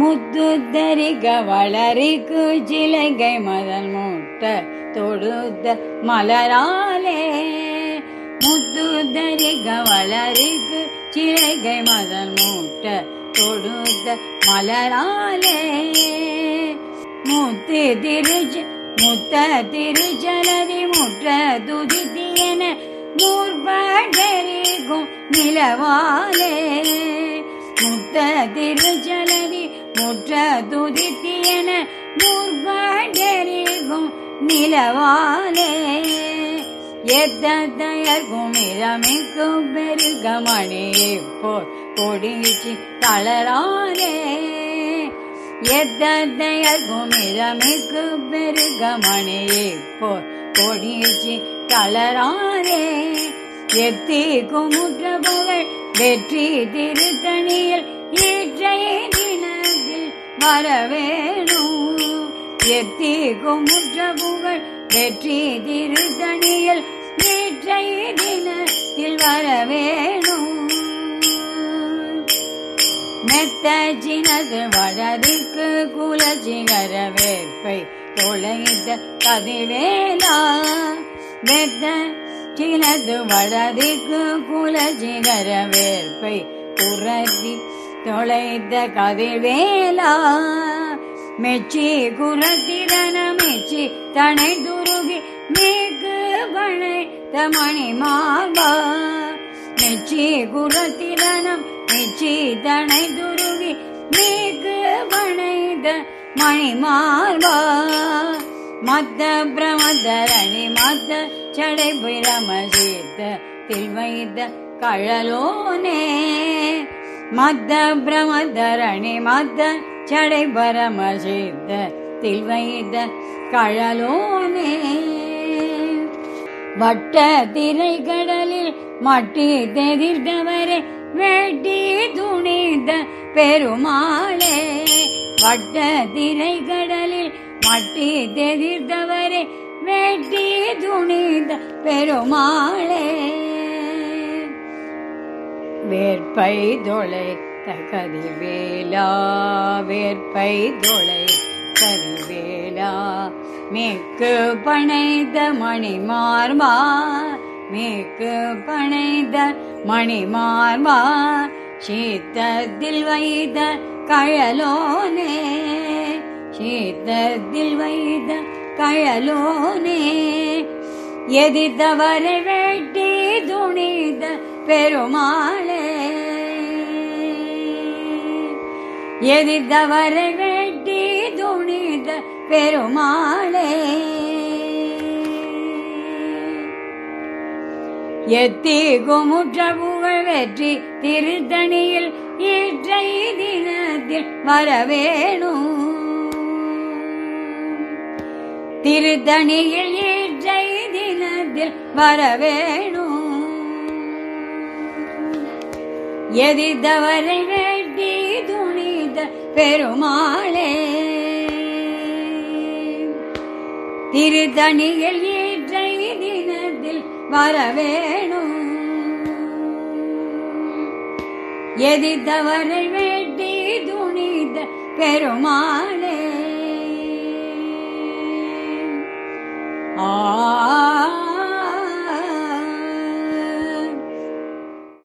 முத்துத்தரிக வளரிக்கு சிலைகை மதன் மூட்ட தொடுத்த மலராலே. முத்துத்தரிக வளரிக்கு சிலைகை மதன் மூட்ட தொடுத்த மலராலே. முத்து திருச்ச முத்த திருச்சலதி முற்ற துதித்தியன மூர்படரிக்கும் நிலவாலே. முத்த திருச்சலதி முற்ற துதித்தியன மூர்படரிக்கும் நிலவாலே. எத்தயர்க்கும் இரமிக்கும் பெருகமணியை போர் கொடிச்சு தளராலே. எத்தயர்க்கும் இரமிக்கு பெருகமணியை போர் கொடிச்சு தளராலே. எத்தி குமுற்ற வெற்றி திருத்தணியில் ஈற்றைய வரவேணும். எத்தி குமுற்றபுகள் வெற்றி திருத்தணியில் ஈற்றைய வரவேணும். மெத்த சினது வடதிக்கு குலச்சிகர வேற்பை தொலைத்த கதிவேலா. மெத்த சினது வடதிக்கு குலச்சிகர வேற்பை புரத்தி தொலைத்த கதிர்வேலா. மெச்சி குரத்திரன மெச்சி தனை துருகி மேற்கு பனை தமணி மார்பா மெச்சி குரத்திரனம் மெச்சி தனை துருகி மேற்கு பனைத மணி மார்பா மத்த பிரமதரணி மத்த சடை பிரம சீர்த்த தில்வைத்த கழலோனே. மத்த பிரமதரணி மத்த சடை பரம சீர்த்த தில்வைத்த கழலோனே. வட்ட திரை கடலில் மட்டி தெரிந்தவரே வெட்டி துணிந்த பெருமாளே. வட்ட திரை கடலில் மட்டி தெரிந்தவரே வெட்டி துணிந்த பெருமாளே. வேற்பை தொலை கதிவேலா வேற்பை தொலை கதிவேலா மேற்கு பனைத மணிமார்பா மேற்கு பனைத மணிமார்பா சீத்தத்தில் வைத்த கழலோனே சீத்தத்தில் வைத்த கழலோனே எதிர்த்தவரை வெட்டி துணித பெருமாளே. எதிர்த்தவரை வெட்டி துணித பெருமாளே. எத்தி குமுற்ற புகழ் வெற்றி திருத்தணியில் இற்றை தினத்தில் வரவேணும். திருத்தணியில் ஈற்றை தினத்தில் வரவேணும். எதிர்த்தவரை வெட்டி துணித பெருமாளே திருத்தணியில் ஈற்றை தினத்தில் வரவேணும். எதிர்த்தவரை வெட்டி துணித பெருமாளே 啊。